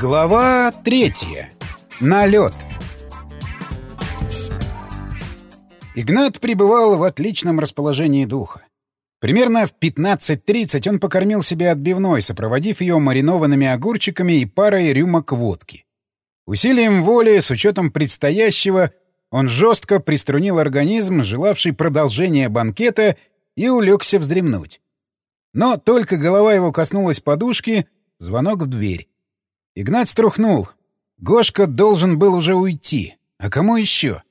Глава третья. Налет. Игнат пребывал в отличном расположении духа. Примерно в 15.30 он покормил себя отбивной, сопроводив ее маринованными огурчиками и парой рюмок водки. Усилием воли, с учетом предстоящего, он жестко приструнил организм, желавший продолжения банкета, и улегся вздремнуть. Но только голова его коснулась подушки, звонок в дверь. Игнат струхнул. Гошка должен был уже уйти. А кому еще?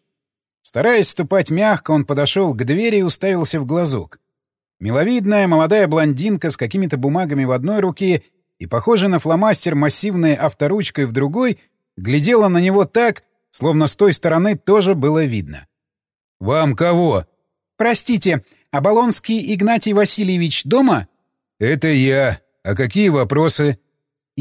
Стараясь ступать мягко, он подошел к двери и уставился в глазок. Миловидная молодая блондинка с какими-то бумагами в одной руке и, похожая на фломастер массивной авторучкой в другой, глядела на него так, словно с той стороны тоже было видно. «Вам кого?» «Простите, Оболонский Игнатий Васильевич дома?» «Это я. А какие вопросы?»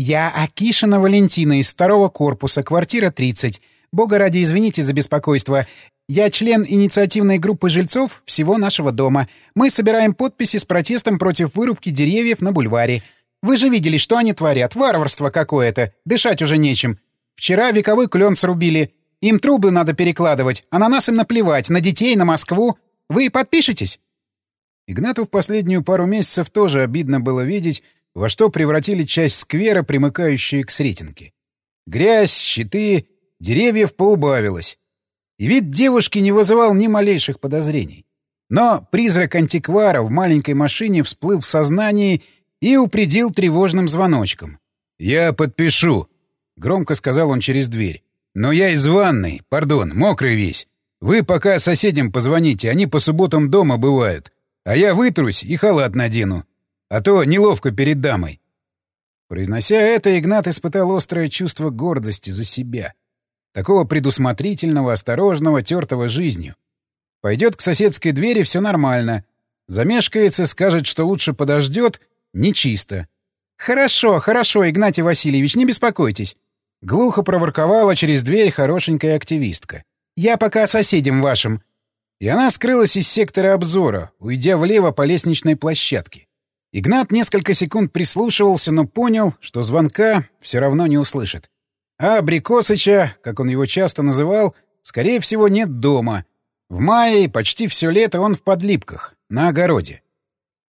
«Я Акишина Валентина из второго корпуса, квартира 30. Бога ради, извините за беспокойство. Я член инициативной группы жильцов всего нашего дома. Мы собираем подписи с протестом против вырубки деревьев на бульваре. Вы же видели, что они творят. Варварство какое-то. Дышать уже нечем. Вчера вековой клен срубили. Им трубы надо перекладывать, а на нас им наплевать, на детей, на Москву. Вы подпишетесь?» Игнату в последнюю пару месяцев тоже обидно было видеть, во что превратили часть сквера, примыкающую к Сретенке. Грязь, щиты, деревьев поубавилось. И вид девушки не вызывал ни малейших подозрений. Но призрак антиквара в маленькой машине всплыл в сознании и упредил тревожным звоночком. «Я подпишу», — громко сказал он через дверь. «Но я из ванной, пардон, мокрый весь. Вы пока соседям позвоните, они по субботам дома бывают. А я вытрусь и халат надену. А то неловко перед дамой. Произнося это, Игнат испытал острое чувство гордости за себя. Такого предусмотрительного, осторожного, тертого жизнью. Пойдет к соседской двери — все нормально. Замешкается, скажет, что лучше подождет — нечисто. «Хорошо, хорошо, Игнатий Васильевич, не беспокойтесь». Глухо проворковала через дверь хорошенькая активистка. «Я пока соседям вашим». И она скрылась из сектора обзора, уйдя влево по лестничной площадке. Игнат несколько секунд прислушивался, но понял, что звонка все равно не услышит. А Абрикосыча, как он его часто называл, скорее всего, нет дома. В мае почти все лето он в подлипках, на огороде.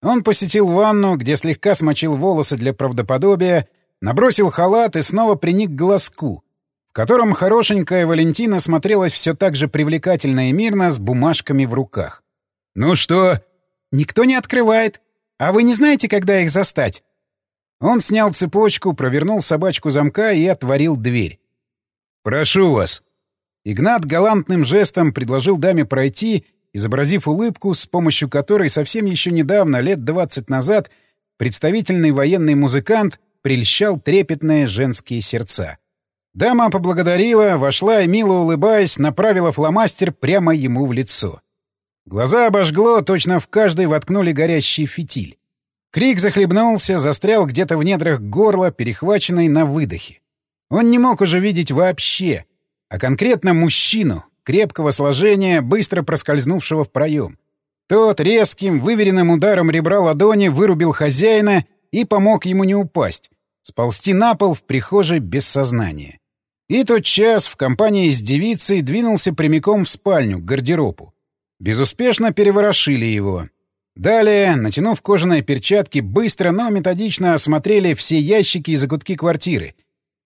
Он посетил ванну, где слегка смочил волосы для правдоподобия, набросил халат и снова приник к глазку, в котором хорошенькая Валентина смотрелась все так же привлекательно и мирно с бумажками в руках. «Ну что?» «Никто не открывает», «А вы не знаете, когда их застать?» Он снял цепочку, провернул собачку замка и отворил дверь. «Прошу вас». Игнат галантным жестом предложил даме пройти, изобразив улыбку, с помощью которой совсем еще недавно, лет двадцать назад, представительный военный музыкант прельщал трепетные женские сердца. Дама поблагодарила, вошла и, мило улыбаясь, направила фломастер прямо ему в лицо. Глаза обожгло, точно в каждой воткнули горящий фитиль. Крик захлебнулся, застрял где-то в недрах горла, перехваченный на выдохе. Он не мог уже видеть вообще, а конкретно мужчину, крепкого сложения, быстро проскользнувшего в проем. Тот резким, выверенным ударом ребра ладони вырубил хозяина и помог ему не упасть, сползти на пол в прихожей без сознания. И тот час в компании с девицей двинулся прямиком в спальню, к гардеробу. Безуспешно переворошили его. Далее, натянув кожаные перчатки, быстро, но методично осмотрели все ящики и закутки квартиры.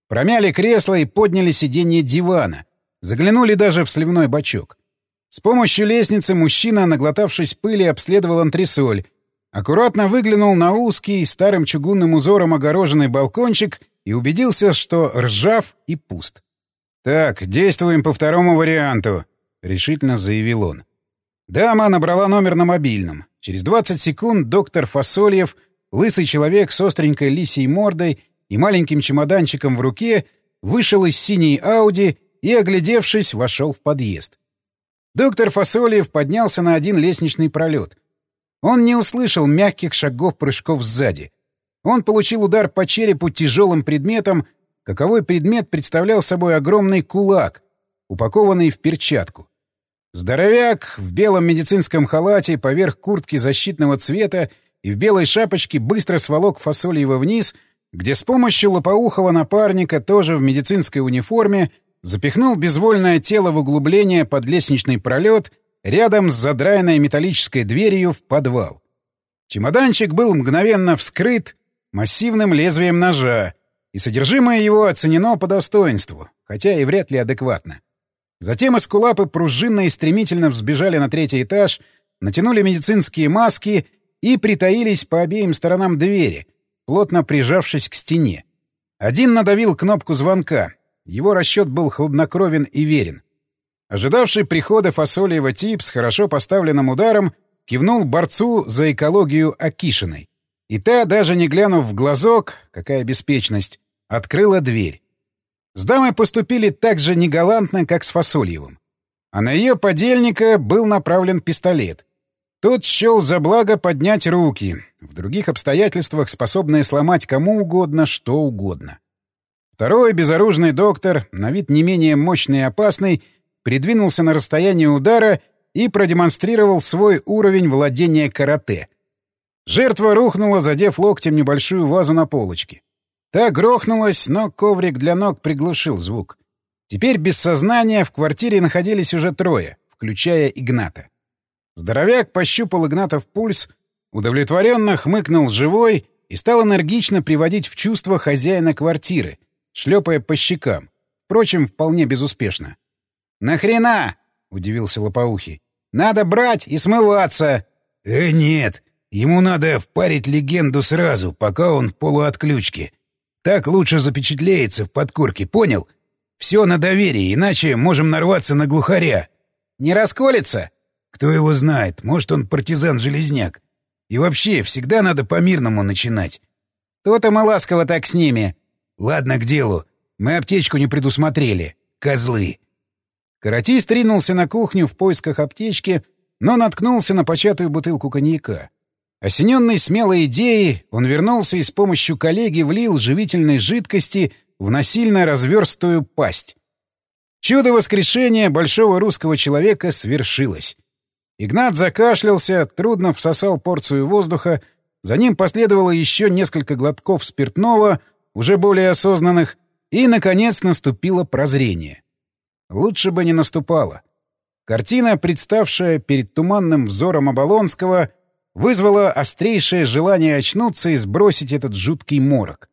Промяли кресло и подняли сиденье дивана. Заглянули даже в сливной бачок. С помощью лестницы мужчина, наглотавшись пыли, обследовал антресоль. Аккуратно выглянул на узкий, старым чугунным узором огороженный балкончик и убедился, что ржав и пуст. «Так, действуем по второму варианту», — решительно заявил он. Дама набрала номер на мобильном. Через 20 секунд доктор Фасольев, лысый человек с остренькой лисьей мордой и маленьким чемоданчиком в руке, вышел из синей Ауди и, оглядевшись, вошел в подъезд. Доктор Фасольев поднялся на один лестничный пролет. Он не услышал мягких шагов прыжков сзади. Он получил удар по черепу тяжелым предметом, каковой предмет представлял собой огромный кулак, упакованный в перчатку. Здоровяк в белом медицинском халате поверх куртки защитного цвета и в белой шапочке быстро сволок Фасольева вниз, где с помощью лопоухого напарника, тоже в медицинской униформе, запихнул безвольное тело в углубление под лестничный пролет рядом с задраенной металлической дверью в подвал. Чемоданчик был мгновенно вскрыт массивным лезвием ножа, и содержимое его оценено по достоинству, хотя и вряд ли адекватно. Затем эскулапы пружинно и стремительно взбежали на третий этаж, натянули медицинские маски и притаились по обеим сторонам двери, плотно прижавшись к стене. Один надавил кнопку звонка. Его расчет был хладнокровен и верен. Ожидавший прихода Фасолиева тип с хорошо поставленным ударом кивнул борцу за экологию Акишиной. И та, даже не глянув в глазок, какая беспечность, открыла дверь. С дамой поступили так же негалантно, как с Фасольевым. А на ее подельника был направлен пистолет. Тот счел за благо поднять руки, в других обстоятельствах способные сломать кому угодно что угодно. Второй безоружный доктор, на вид не менее мощный и опасный, придвинулся на расстояние удара и продемонстрировал свой уровень владения карате. Жертва рухнула, задев локтем небольшую вазу на полочке. Та грохнулась, но коврик для ног приглушил звук. Теперь без сознания в квартире находились уже трое, включая Игната. Здоровяк пощупал Игнатов пульс, удовлетворенно хмыкнул живой и стал энергично приводить в чувство хозяина квартиры, шлепая по щекам. Впрочем, вполне безуспешно. «Нахрена?» — удивился Лопоухий. «Надо брать и смываться!» «Э, нет! Ему надо впарить легенду сразу, пока он в полуотключке. Так лучше запечатлеется в подкорке, понял? Все на доверии, иначе можем нарваться на глухаря. Не расколется? Кто его знает, может, он партизан-железняк. И вообще, всегда надо по-мирному начинать. То-то мы ласково так с ними. Ладно, к делу. Мы аптечку не предусмотрели. Козлы. Каратист ринулся на кухню в поисках аптечки, но наткнулся на початую бутылку коньяка. Осененный смелой идеей, он вернулся и с помощью коллеги влил живительной жидкости в насильно разверстую пасть. Чудо воскрешения большого русского человека свершилось. Игнат закашлялся, трудно всосал порцию воздуха, за ним последовало еще несколько глотков спиртного, уже более осознанных, и, наконец, наступило прозрение. Лучше бы не наступало. Картина, представшая перед туманным взором Оболонского — вызвало острейшее желание очнуться и сбросить этот жуткий морок.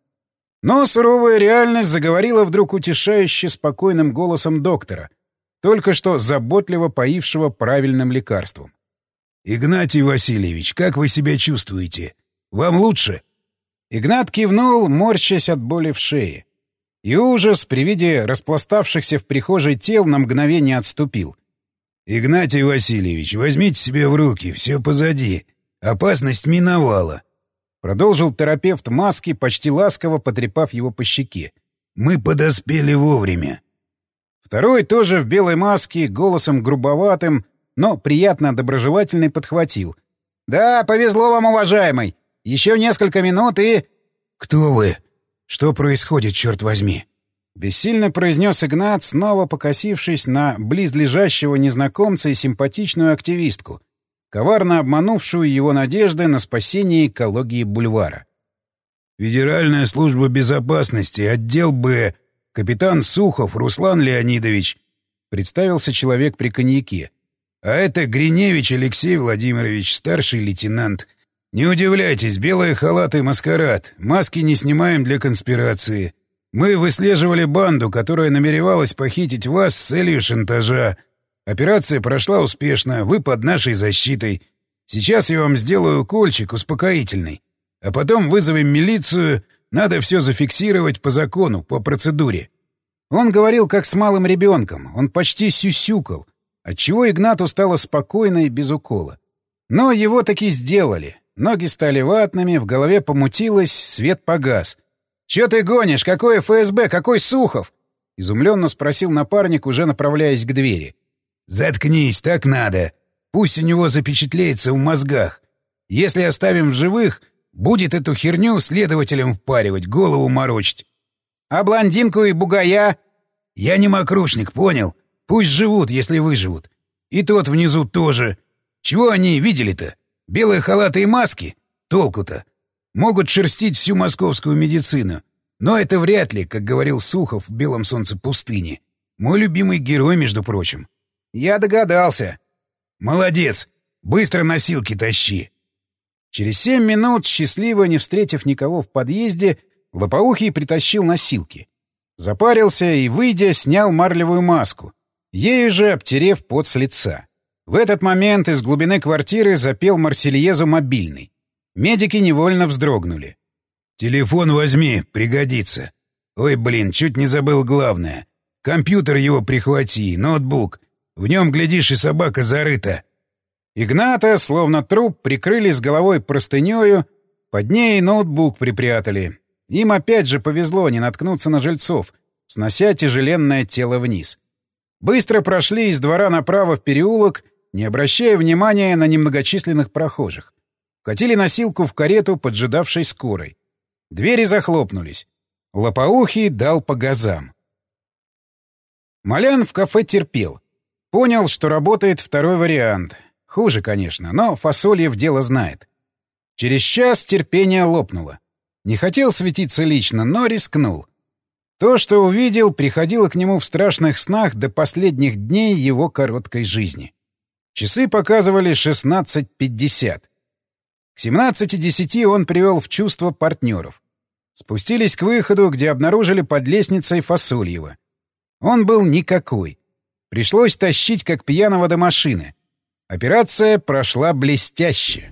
Но суровая реальность заговорила вдруг утешающе спокойным голосом доктора, только что заботливо поившего правильным лекарством. «Игнатий Васильевич, как вы себя чувствуете? Вам лучше?» Игнат кивнул, морщась от боли в шее. И ужас при виде распластавшихся в прихожей тел на мгновение отступил. «Игнатий Васильевич, возьмите себя в руки, все позади. Опасность миновала. Продолжил терапевт маски, почти ласково потрепав его по щеке. Мы подоспели вовремя. Второй, тоже в белой маске, голосом грубоватым, но приятно доброжелательный, подхватил. «Да, повезло вам, уважаемый. Еще несколько минут и...» «Кто вы? Что происходит, черт возьми?» Бессильно произнес Игнат, снова покосившись на близлежащего незнакомца и симпатичную активистку, коварно обманувшую его надежды на спасение экологии бульвара. «Федеральная служба безопасности, отдел Б, капитан Сухов Руслан Леонидович», — представился человек при коньяке. «А это Гриневич Алексей Владимирович, старший лейтенант. Не удивляйтесь, белые халаты и маскарад, маски не снимаем для конспирации. Мы выслеживали банду, которая намеревалась похитить вас с целью шантажа». Операция прошла успешно, вы под нашей защитой. Сейчас я вам сделаю укольчик успокоительный. А потом вызовем милицию, надо все зафиксировать по закону, по процедуре». Он говорил как с малым ребенком, он почти сюсюкал, отчего Игнату стало спокойно и без укола. Но его таки сделали. Ноги стали ватными, в голове помутилось, свет погас. «Чё ты гонишь? Какой ФСБ? Какой Сухов?» — изумленно спросил напарник, уже направляясь к двери. «Заткнись, так надо. Пусть у него запечатлеется в мозгах. Если оставим в живых, будет эту херню следователям впаривать, голову морочить». «А блондинку и бугая?» «Я не мокрушник, понял? Пусть живут, если выживут. И тот внизу тоже. Чего они видели-то? Белые халаты и маски? Толку-то? Могут шерстить всю московскую медицину. Но это вряд ли, как говорил Сухов в «Белом солнце пустыни». Мой любимый герой, между прочим. Я догадался. Молодец. Быстро носилки тащи. Через семь минут, счастливо не встретив никого в подъезде, Лопоухий притащил носилки. Запарился и, выйдя, снял марлевую маску, ею же обтерев пот с лица. В этот момент из глубины квартиры запел Марсельезу мобильный. Медики невольно вздрогнули. «Телефон возьми, пригодится. Ой, блин, чуть не забыл главное. Компьютер его прихвати, ноутбук. В нем, глядишь, и собака зарыта». Игната, словно труп, прикрыли с головой простынёю, под ней ноутбук припрятали. Им опять же повезло не наткнуться на жильцов, снося тяжеленное тело вниз. Быстро прошли из двора направо в переулок, не обращая внимания на немногочисленных прохожих. Катили носилку в карету, поджидавшей скорой. Двери захлопнулись. Лопоухий дал по газам. Малян в кафе терпел. Понял, что работает второй вариант. Хуже, конечно, но Фасольев дело знает. Через час терпение лопнуло. Не хотел светиться лично, но рискнул. То, что увидел, приходило к нему в страшных снах до последних дней его короткой жизни. Часы показывали 16.50. К 17.10 он привел в чувство партнеров. Спустились к выходу, где обнаружили под лестницей Фасольева. Он был никакой. Пришлось тащить как пьяного до машины. Операция прошла блестяще.